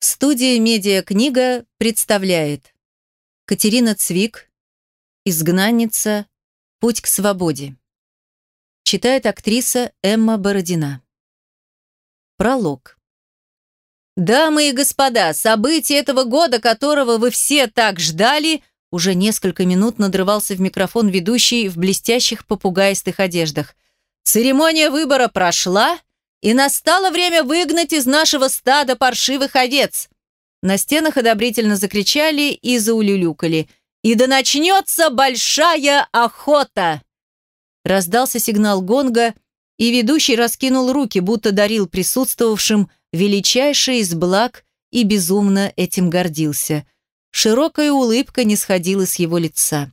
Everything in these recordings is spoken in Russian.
Студия «Медиакнига» представляет Катерина Цвик «Изгнанница. Путь к свободе». Читает актриса Эмма Бородина. Пролог. Дамы и господа, события этого года, которого вы все так ждали, уже несколько минут надрывался в микрофон ведущий в блестящих попугаистых одеждах. Церемония выбора прошла, и настало время выгнать из нашего стада паршивых овец. На стенах одобрительно закричали и заулюлюкали. И да начнется большая охота! Раздался сигнал гонга, и ведущий раскинул руки, будто дарил присутствовавшим величайший из благ и безумно этим гордился. Широкая улыбка не сходила с его лица.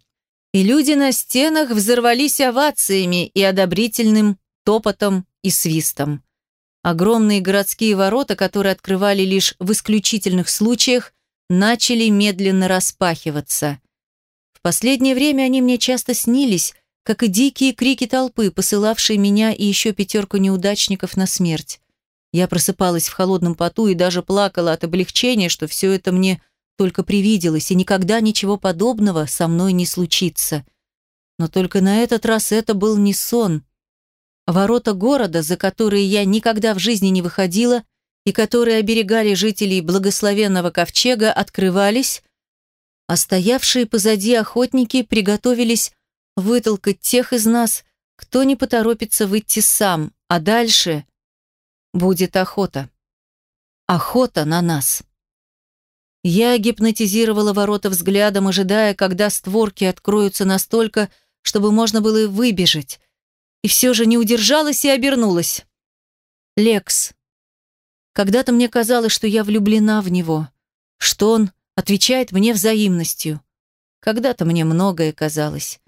И люди на стенах взорвались овациями и одобрительным топотом и свистом. Огромные городские ворота, которые открывали лишь в исключительных случаях, начали медленно распахиваться. В последнее время они мне часто снились, как и дикие крики толпы, посылавшие меня и еще пятерку неудачников на смерть. Я просыпалась в холодном поту и даже плакала от облегчения, что все это мне только привиделось, и никогда ничего подобного со мной не случится. Но только на этот раз это был не сон — Ворота города, за которые я никогда в жизни не выходила и которые оберегали жителей благословенного ковчега, открывались, а стоявшие позади охотники приготовились вытолкать тех из нас, кто не поторопится выйти сам, а дальше будет охота. Охота на нас. Я гипнотизировала ворота взглядом, ожидая, когда створки откроются настолько, чтобы можно было выбежать, и все же не удержалась и обернулась. Лекс. Когда-то мне казалось, что я влюблена в него, что он отвечает мне взаимностью. Когда-то мне многое казалось.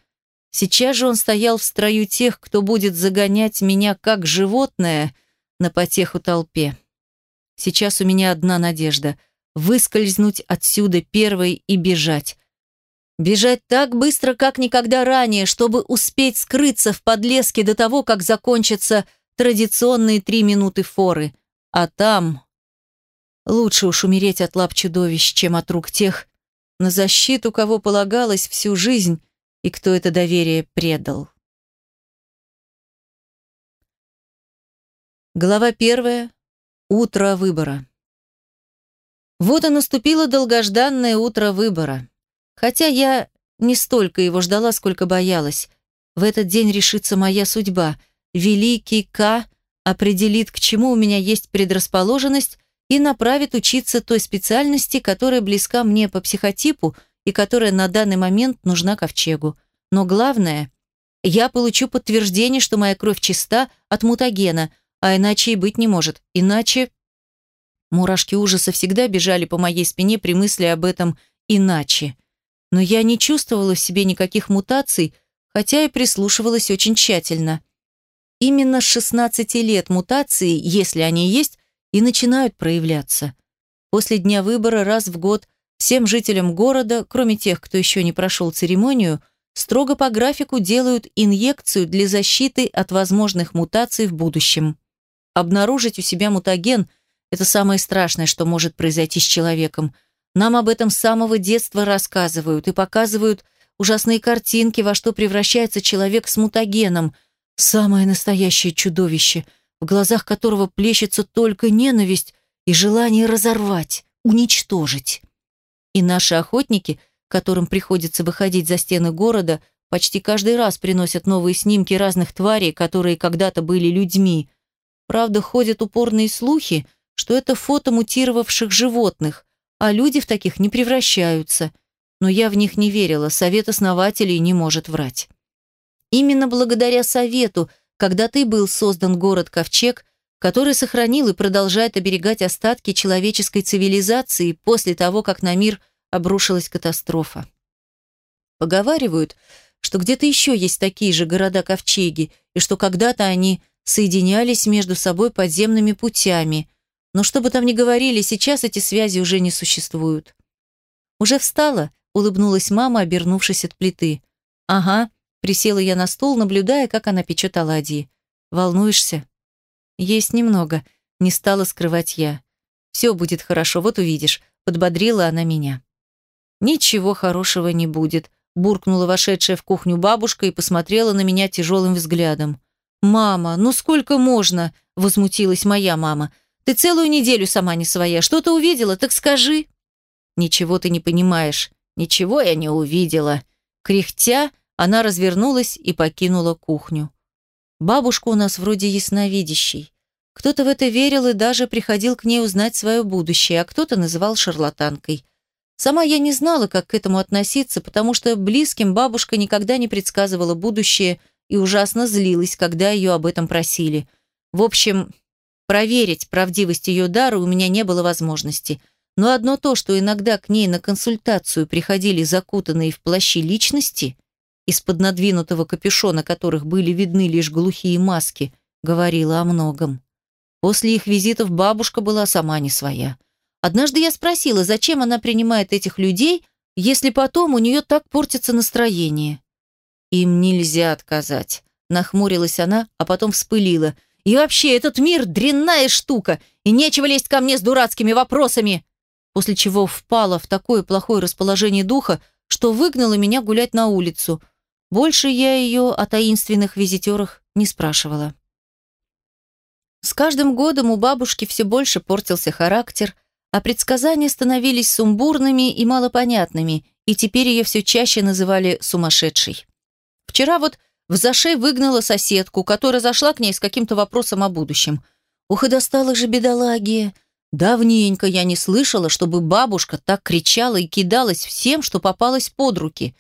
Сейчас же он стоял в строю тех, кто будет загонять меня как животное на потеху толпе. Сейчас у меня одна надежда — выскользнуть отсюда первой и бежать, Бежать так быстро, как никогда ранее, чтобы успеть скрыться в подлеске до того, как закончатся традиционные три минуты форы. А там... Лучше уж умереть от лап чудовищ, чем от рук тех, на защиту кого полагалось всю жизнь и кто это доверие предал. Глава первая. Утро выбора. Вот и наступило долгожданное утро выбора. Хотя я не столько его ждала, сколько боялась. В этот день решится моя судьба. Великий К определит, к чему у меня есть предрасположенность и направит учиться той специальности, которая близка мне по психотипу и которая на данный момент нужна ковчегу. Но главное, я получу подтверждение, что моя кровь чиста от мутагена, а иначе и быть не может. Иначе... Мурашки ужаса всегда бежали по моей спине при мысли об этом «иначе» но я не чувствовала в себе никаких мутаций, хотя и прислушивалась очень тщательно. Именно с 16 лет мутации, если они есть, и начинают проявляться. После дня выбора раз в год всем жителям города, кроме тех, кто еще не прошел церемонию, строго по графику делают инъекцию для защиты от возможных мутаций в будущем. Обнаружить у себя мутаген – это самое страшное, что может произойти с человеком – нам об этом с самого детства рассказывают и показывают ужасные картинки, во что превращается человек с мутагеном. Самое настоящее чудовище, в глазах которого плещется только ненависть и желание разорвать, уничтожить. И наши охотники, которым приходится выходить за стены города, почти каждый раз приносят новые снимки разных тварей, которые когда-то были людьми. Правда, ходят упорные слухи, что это фото мутировавших животных, а люди в таких не превращаются. Но я в них не верила, совет основателей не может врать. Именно благодаря совету, когда ты был создан город Ковчег, который сохранил и продолжает оберегать остатки человеческой цивилизации после того, как на мир обрушилась катастрофа. Поговаривают, что где-то еще есть такие же города-ковчеги, и что когда-то они соединялись между собой подземными путями – но что бы там ни говорили, сейчас эти связи уже не существуют. «Уже встала?» — улыбнулась мама, обернувшись от плиты. «Ага», — присела я на стол, наблюдая, как она печет оладьи. «Волнуешься?» «Есть немного», — не стала скрывать я. Все будет хорошо, вот увидишь», — подбодрила она меня. «Ничего хорошего не будет», — буркнула вошедшая в кухню бабушка и посмотрела на меня тяжелым взглядом. «Мама, ну сколько можно?» — возмутилась моя мама. «Ты целую неделю сама не своя. Что ты увидела, так скажи». «Ничего ты не понимаешь. Ничего я не увидела». Кряхтя, она развернулась и покинула кухню. Бабушка у нас вроде ясновидящий. Кто-то в это верил и даже приходил к ней узнать свое будущее, а кто-то называл шарлатанкой. Сама я не знала, как к этому относиться, потому что близким бабушка никогда не предсказывала будущее и ужасно злилась, когда ее об этом просили. В общем, проверить правдивость ее дара у меня не было возможности. Но одно то, что иногда к ней на консультацию приходили закутанные в плащи личности, из-под надвинутого капюшона которых были видны лишь глухие маски, говорило о многом. После их визитов бабушка была сама не своя. Однажды я спросила, зачем она принимает этих людей, если потом у нее так портится настроение. «Им нельзя отказать», — нахмурилась она, а потом вспылила. «И вообще, этот мир — дрянная штука, и нечего лезть ко мне с дурацкими вопросами!» После чего впала в такое плохое расположение духа, что выгнала меня гулять на улицу. Больше я ее о таинственных визитерах не спрашивала. С каждым годом у бабушки все больше портился характер, а предсказания становились сумбурными и малопонятными, и теперь ее все чаще называли сумасшедшей. Вчера вот в зашей выгнала соседку, которая зашла к ней с каким-то вопросом о будущем. Ух, и достала же бедолаги. Давненько я не слышала, чтобы бабушка так кричала и кидалась всем, что попалось под руки.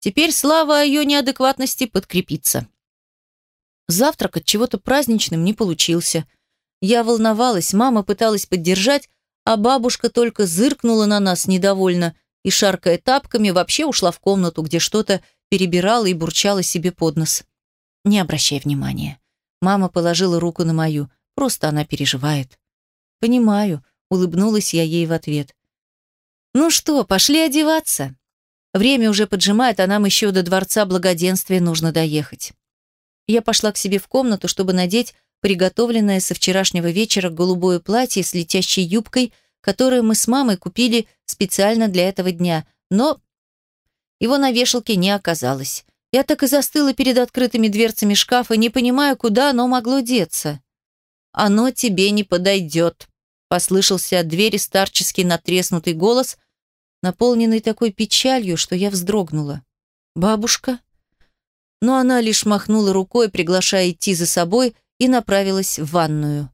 Теперь слава о ее неадекватности подкрепится. Завтрак от чего-то праздничным не получился. Я волновалась, мама пыталась поддержать, а бабушка только зыркнула на нас недовольно и, шаркая тапками, вообще ушла в комнату, где что-то перебирала и бурчала себе под нос. «Не обращай внимания». Мама положила руку на мою. Просто она переживает. «Понимаю», — улыбнулась я ей в ответ. «Ну что, пошли одеваться. Время уже поджимает, а нам еще до Дворца Благоденствия нужно доехать». Я пошла к себе в комнату, чтобы надеть приготовленное со вчерашнего вечера голубое платье с летящей юбкой, которое мы с мамой купили специально для этого дня, но его на вешалке не оказалось. Я так и застыла перед открытыми дверцами шкафа, не понимая, куда оно могло деться. «Оно тебе не подойдет», — послышался от двери старческий натреснутый голос, наполненный такой печалью, что я вздрогнула. «Бабушка?» но она лишь махнула рукой, приглашая идти за собой, и направилась в ванную.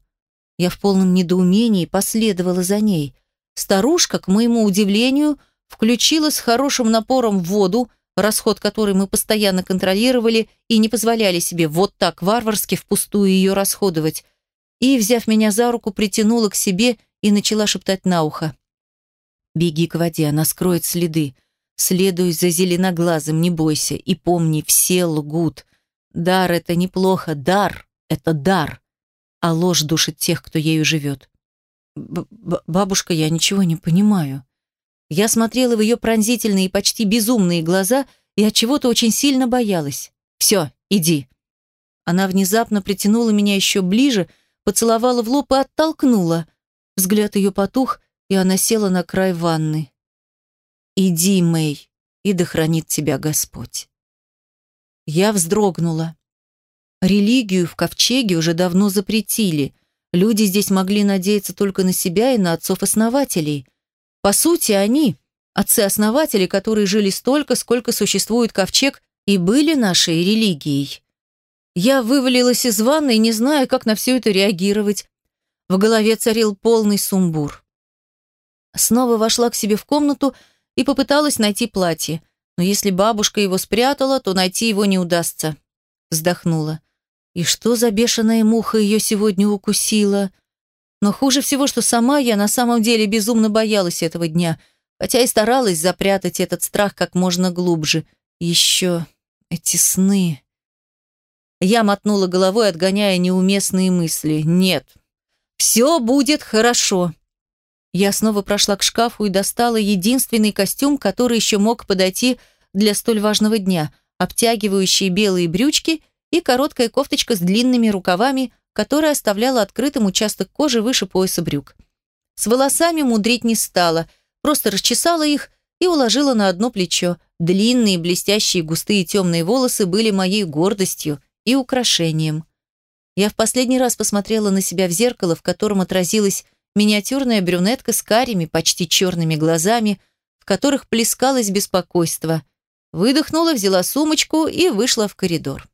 Я в полном недоумении последовала за ней. Старушка, к моему удивлению, включила с хорошим напором воду, расход которой мы постоянно контролировали и не позволяли себе вот так варварски впустую ее расходовать, и, взяв меня за руку, притянула к себе и начала шептать на ухо. «Беги к воде, она скроет следы. Следуй за зеленоглазым, не бойся, и помни, все лгут. Дар — это неплохо, дар — это дар, а ложь душит тех, кто ею живет. Б «Бабушка, я ничего не понимаю». Я смотрела в ее пронзительные, почти безумные глаза и от чего-то очень сильно боялась. «Все, иди». Она внезапно притянула меня еще ближе, поцеловала в лоб и оттолкнула. Взгляд ее потух, и она села на край ванны. «Иди, Мэй, и да хранит тебя Господь». Я вздрогнула. Религию в ковчеге уже давно запретили. Люди здесь могли надеяться только на себя и на отцов-основателей. По сути, они, отцы-основатели, которые жили столько, сколько существует ковчег, и были нашей религией. Я вывалилась из ванны, не зная, как на все это реагировать. В голове царил полный сумбур. Снова вошла к себе в комнату и попыталась найти платье. Но если бабушка его спрятала, то найти его не удастся. Вздохнула. И что за бешеная муха ее сегодня укусила? Но хуже всего, что сама я на самом деле безумно боялась этого дня, хотя и старалась запрятать этот страх как можно глубже. Еще эти сны. Я мотнула головой, отгоняя неуместные мысли. Нет, все будет хорошо. Я снова прошла к шкафу и достала единственный костюм, который еще мог подойти для столь важного дня, обтягивающие белые брючки и короткая кофточка с длинными рукавами, которая оставляла открытым участок кожи выше пояса брюк. С волосами мудрить не стала, просто расчесала их и уложила на одно плечо. Длинные, блестящие, густые темные волосы были моей гордостью и украшением. Я в последний раз посмотрела на себя в зеркало, в котором отразилась миниатюрная брюнетка с карими, почти черными глазами, в которых плескалось беспокойство. Выдохнула, взяла сумочку и вышла в коридор.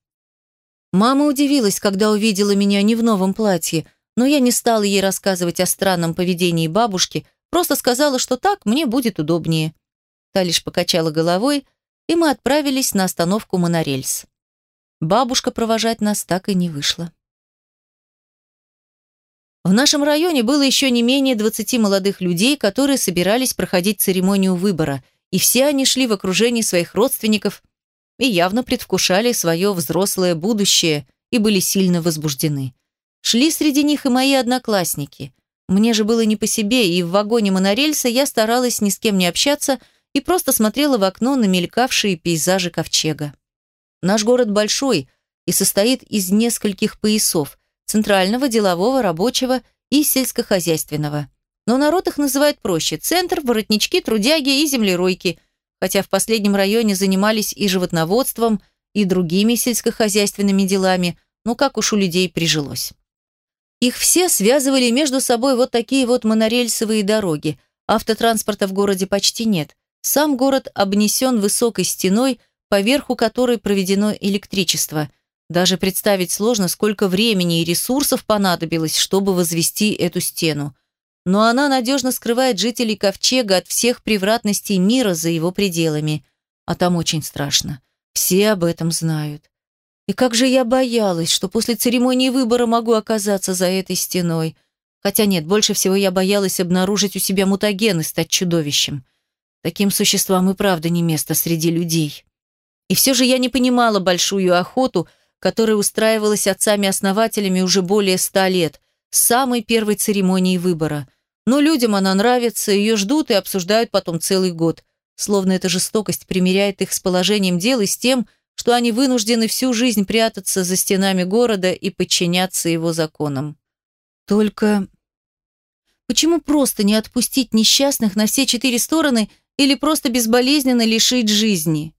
Мама удивилась, когда увидела меня не в новом платье, но я не стала ей рассказывать о странном поведении бабушки, просто сказала, что так мне будет удобнее. Та лишь покачала головой, и мы отправились на остановку монорельс. Бабушка провожать нас так и не вышла. В нашем районе было еще не менее 20 молодых людей, которые собирались проходить церемонию выбора, и все они шли в окружении своих родственников и явно предвкушали свое взрослое будущее и были сильно возбуждены. Шли среди них и мои одноклассники. Мне же было не по себе, и в вагоне монорельса я старалась ни с кем не общаться – и просто смотрела в окно на мелькавшие пейзажи ковчега. Наш город большой и состоит из нескольких поясов – центрального, делового, рабочего и сельскохозяйственного. Но народ их называет проще – центр, воротнички, трудяги и землеройки, хотя в последнем районе занимались и животноводством, и другими сельскохозяйственными делами, но как уж у людей прижилось. Их все связывали между собой вот такие вот монорельсовые дороги. Автотранспорта в городе почти нет. Сам город обнесен высокой стеной, поверху которой проведено электричество. Даже представить сложно, сколько времени и ресурсов понадобилось, чтобы возвести эту стену. Но она надежно скрывает жителей Ковчега от всех превратностей мира за его пределами. А там очень страшно. Все об этом знают. И как же я боялась, что после церемонии выбора могу оказаться за этой стеной. Хотя нет, больше всего я боялась обнаружить у себя мутаген и стать чудовищем. Таким существам и правда не место среди людей. И все же я не понимала большую охоту, которая устраивалась отцами-основателями уже более ста лет, самой первой церемонии выбора. Но людям она нравится, ее ждут и обсуждают потом целый год. Словно эта жестокость примиряет их с положением дел и с тем, что они вынуждены всю жизнь прятаться за стенами города и подчиняться его законам. Только почему просто не отпустить несчастных на все четыре стороны или просто безболезненно лишить жизни.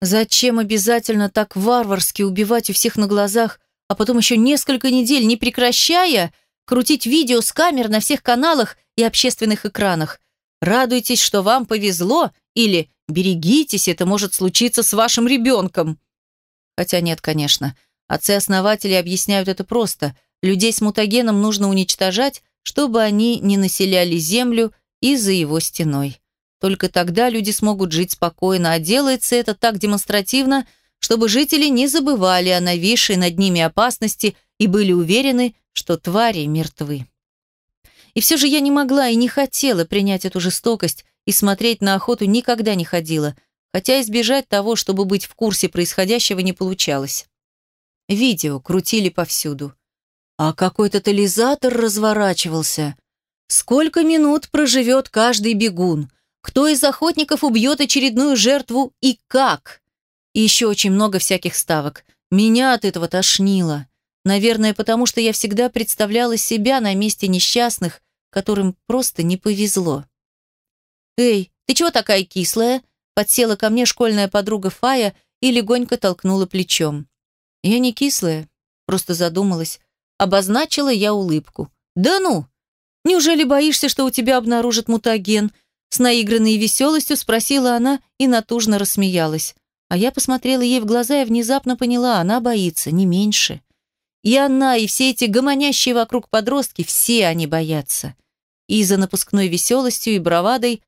Зачем обязательно так варварски убивать у всех на глазах, а потом еще несколько недель, не прекращая, крутить видео с камер на всех каналах и общественных экранах? Радуйтесь, что вам повезло, или берегитесь, это может случиться с вашим ребенком. Хотя нет, конечно. Отцы-основатели объясняют это просто. Людей с мутагеном нужно уничтожать, чтобы они не населяли землю и за его стеной. Только тогда люди смогут жить спокойно, а делается это так демонстративно, чтобы жители не забывали о нависшей над ними опасности и были уверены, что твари мертвы. И все же я не могла и не хотела принять эту жестокость и смотреть на охоту никогда не ходила, хотя избежать того, чтобы быть в курсе происходящего, не получалось. Видео крутили повсюду. А какой тотализатор разворачивался. Сколько минут проживет каждый бегун – кто из охотников убьет очередную жертву и как? И еще очень много всяких ставок. Меня от этого тошнило. Наверное, потому что я всегда представляла себя на месте несчастных, которым просто не повезло. «Эй, ты чего такая кислая?» Подсела ко мне школьная подруга Фая и легонько толкнула плечом. Я не кислая, просто задумалась. Обозначила я улыбку. «Да ну! Неужели боишься, что у тебя обнаружат мутаген?» С наигранной веселостью спросила она и натужно рассмеялась. А я посмотрела ей в глаза и внезапно поняла, она боится, не меньше. И она, и все эти гомонящие вокруг подростки, все они боятся. И за напускной веселостью и бравадой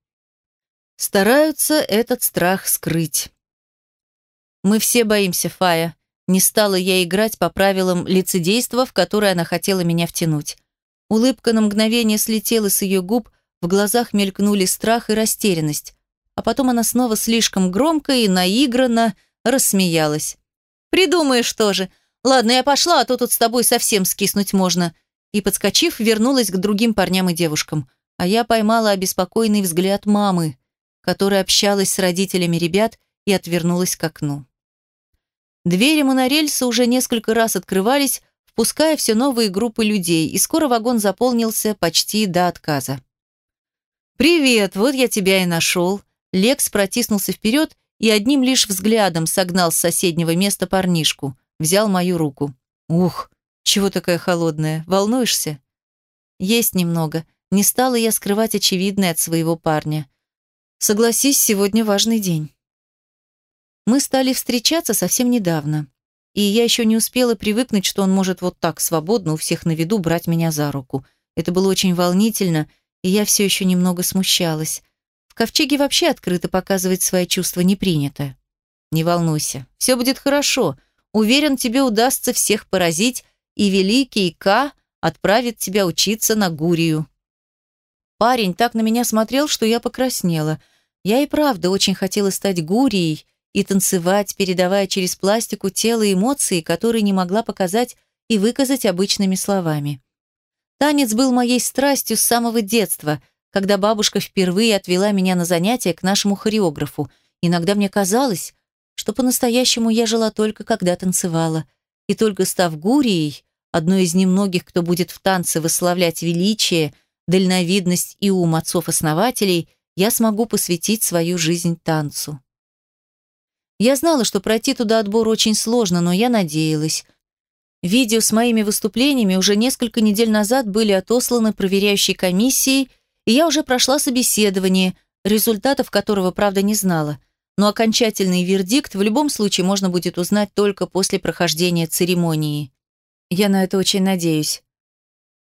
стараются этот страх скрыть. Мы все боимся Фая. Не стала я играть по правилам лицедейства, в которое она хотела меня втянуть. Улыбка на мгновение слетела с ее губ, в глазах мелькнули страх и растерянность. А потом она снова слишком громко и наигранно рассмеялась. «Придумаешь тоже. Ладно, я пошла, а то тут с тобой совсем скиснуть можно». И, подскочив, вернулась к другим парням и девушкам. А я поймала обеспокоенный взгляд мамы, которая общалась с родителями ребят и отвернулась к окну. Двери монорельса уже несколько раз открывались, впуская все новые группы людей, и скоро вагон заполнился почти до отказа. «Привет, вот я тебя и нашел». Лекс протиснулся вперед и одним лишь взглядом согнал с соседнего места парнишку. Взял мою руку. «Ух, чего такая холодная? Волнуешься?» «Есть немного. Не стала я скрывать очевидное от своего парня. Согласись, сегодня важный день». Мы стали встречаться совсем недавно, и я еще не успела привыкнуть, что он может вот так свободно у всех на виду брать меня за руку. Это было очень волнительно, и я все еще немного смущалась. В ковчеге вообще открыто показывать свои чувства не принято. Не волнуйся, все будет хорошо. Уверен, тебе удастся всех поразить, и великий К отправит тебя учиться на Гурию. Парень так на меня смотрел, что я покраснела. Я и правда очень хотела стать Гурией и танцевать, передавая через пластику тело эмоции, которые не могла показать и выказать обычными словами. Танец был моей страстью с самого детства, когда бабушка впервые отвела меня на занятия к нашему хореографу. Иногда мне казалось, что по-настоящему я жила только когда танцевала, и только став гурией, одной из немногих, кто будет в танце восславлять величие, дальновидность и ум отцов-основателей, я смогу посвятить свою жизнь танцу. Я знала, что пройти туда отбор очень сложно, но я надеялась. Видео с моими выступлениями уже несколько недель назад были отосланы проверяющей комиссией, и я уже прошла собеседование, результатов которого, правда, не знала. Но окончательный вердикт в любом случае можно будет узнать только после прохождения церемонии. Я на это очень надеюсь.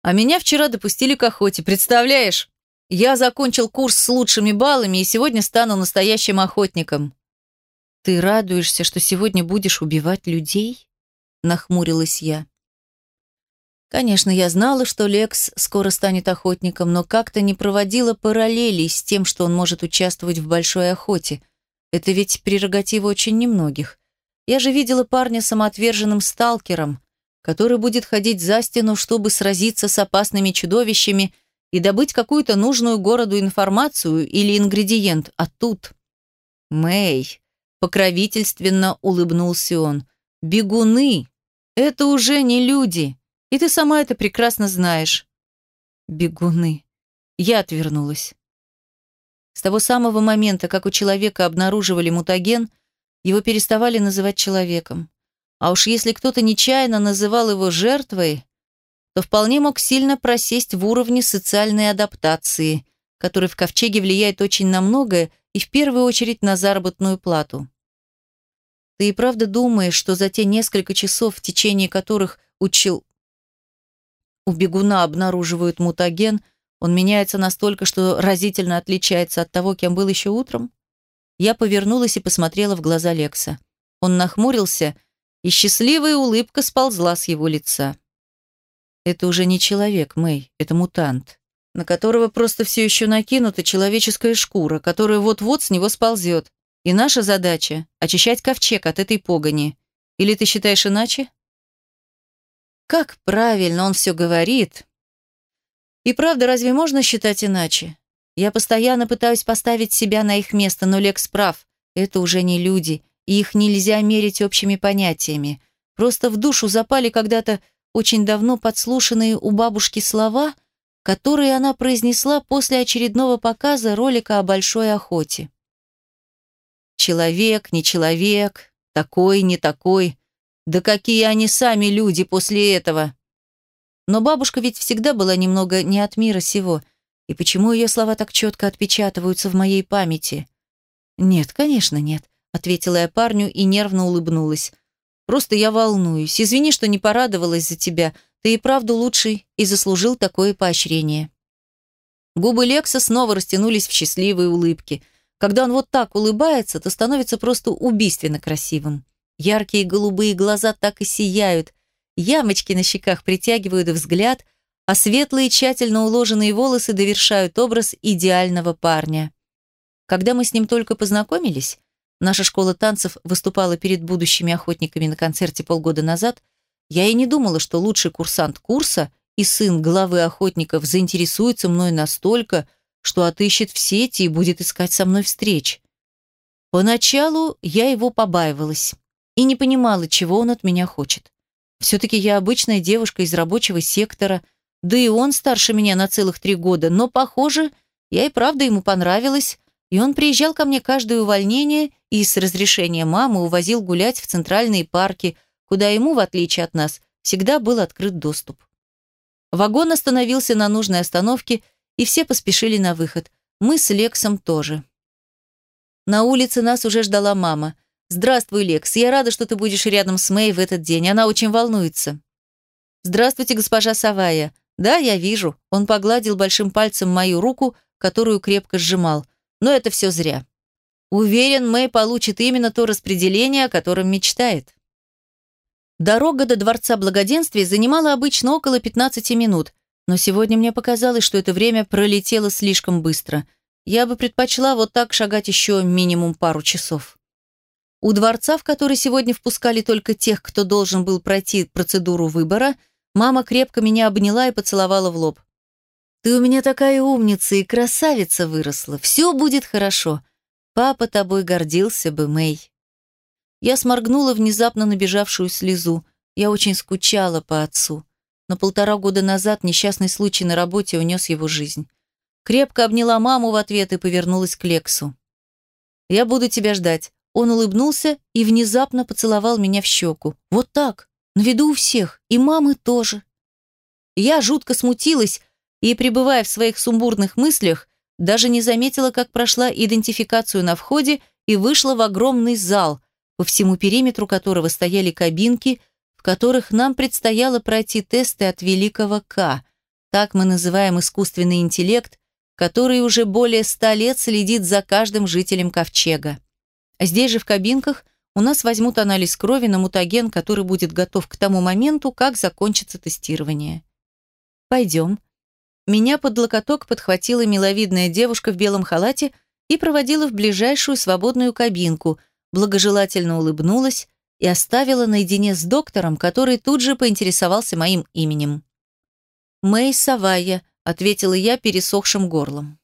А меня вчера допустили к охоте, представляешь? Я закончил курс с лучшими баллами и сегодня стану настоящим охотником. Ты радуешься, что сегодня будешь убивать людей? Нахмурилась я. Конечно, я знала, что Лекс скоро станет охотником, но как-то не проводила параллелей с тем, что он может участвовать в большой охоте. Это ведь прерогатива очень немногих. Я же видела парня самоотверженным сталкером, который будет ходить за стену, чтобы сразиться с опасными чудовищами и добыть какую-то нужную городу информацию или ингредиент. А тут... Мэй, покровительственно улыбнулся он. Бегуны — это уже не люди, и ты сама это прекрасно знаешь. Бегуны. Я отвернулась. С того самого момента, как у человека обнаруживали мутаген, его переставали называть человеком. А уж если кто-то нечаянно называл его жертвой, то вполне мог сильно просесть в уровне социальной адаптации, который в ковчеге влияет очень на многое и в первую очередь на заработную плату. Ты и правда думаешь, что за те несколько часов, в течение которых учил у бегуна обнаруживают мутаген, он меняется настолько, что разительно отличается от того, кем был еще утром? Я повернулась и посмотрела в глаза Лекса. Он нахмурился и счастливая улыбка сползла с его лица. Это уже не человек, Мэй, это мутант, на которого просто все еще накинута человеческая шкура, которая вот-вот с него сползет. И наша задача — очищать ковчег от этой погони. Или ты считаешь иначе? Как правильно он все говорит. И правда, разве можно считать иначе? Я постоянно пытаюсь поставить себя на их место, но Лекс прав. Это уже не люди, и их нельзя мерить общими понятиями. Просто в душу запали когда-то очень давно подслушанные у бабушки слова, которые она произнесла после очередного показа ролика о большой охоте. Человек, не человек, такой, не такой. Да какие они сами люди после этого. Но бабушка ведь всегда была немного не от мира сего. И почему ее слова так четко отпечатываются в моей памяти? Нет, конечно, нет ответила я парню и нервно улыбнулась. Просто я волнуюсь. Извини, что не порадовалась за тебя. Ты и правда лучший и заслужил такое поощрение. Губы Лекса снова растянулись в счастливые улыбки. Когда он вот так улыбается, то становится просто убийственно красивым. Яркие голубые глаза так и сияют, ямочки на щеках притягивают взгляд, а светлые тщательно уложенные волосы довершают образ идеального парня. Когда мы с ним только познакомились, Наша школа танцев выступала перед будущими охотниками на концерте полгода назад. Я и не думала, что лучший курсант курса и сын главы охотников заинтересуется мной настолько, что отыщет в сети и будет искать со мной встреч. Поначалу я его побаивалась и не понимала, чего он от меня хочет. Все-таки я обычная девушка из рабочего сектора, да и он старше меня на целых три года, но, похоже, Я и правда ему понравилась, и он приезжал ко мне каждое увольнение и с разрешения мамы увозил гулять в центральные парки, куда ему, в отличие от нас, всегда был открыт доступ. Вагон остановился на нужной остановке, и все поспешили на выход. Мы с Лексом тоже. На улице нас уже ждала мама. «Здравствуй, Лекс. Я рада, что ты будешь рядом с Мэй в этот день. Она очень волнуется». «Здравствуйте, госпожа Савая. Да, я вижу». Он погладил большим пальцем мою руку, которую крепко сжимал. Но это все зря. Уверен, Мэй получит именно то распределение, о котором мечтает. Дорога до Дворца Благоденствия занимала обычно около 15 минут, но сегодня мне показалось, что это время пролетело слишком быстро. Я бы предпочла вот так шагать еще минимум пару часов. У дворца, в который сегодня впускали только тех, кто должен был пройти процедуру выбора, мама крепко меня обняла и поцеловала в лоб. «Ты у меня такая умница и красавица выросла. Все будет хорошо. Папа тобой гордился бы, Мэй. Я сморгнула внезапно набежавшую слезу. Я очень скучала по отцу. Но полтора года назад несчастный случай на работе унес его жизнь. Крепко обняла маму в ответ и повернулась к Лексу. «Я буду тебя ждать». Он улыбнулся и внезапно поцеловал меня в щеку. Вот так, на виду у всех, и мамы тоже. Я жутко смутилась и, пребывая в своих сумбурных мыслях, даже не заметила, как прошла идентификацию на входе и вышла в огромный зал, по всему периметру которого стояли кабинки, в которых нам предстояло пройти тесты от великого К. Так мы называем искусственный интеллект, который уже более ста лет следит за каждым жителем ковчега. Здесь же в кабинках у нас возьмут анализ крови на мутаген, который будет готов к тому моменту, как закончится тестирование. «Пойдем», меня под локоток подхватила миловидная девушка в белом халате и проводила в ближайшую свободную кабинку, благожелательно улыбнулась и оставила наедине с доктором, который тут же поинтересовался моим именем. «Мэй Савая», — ответила я пересохшим горлом.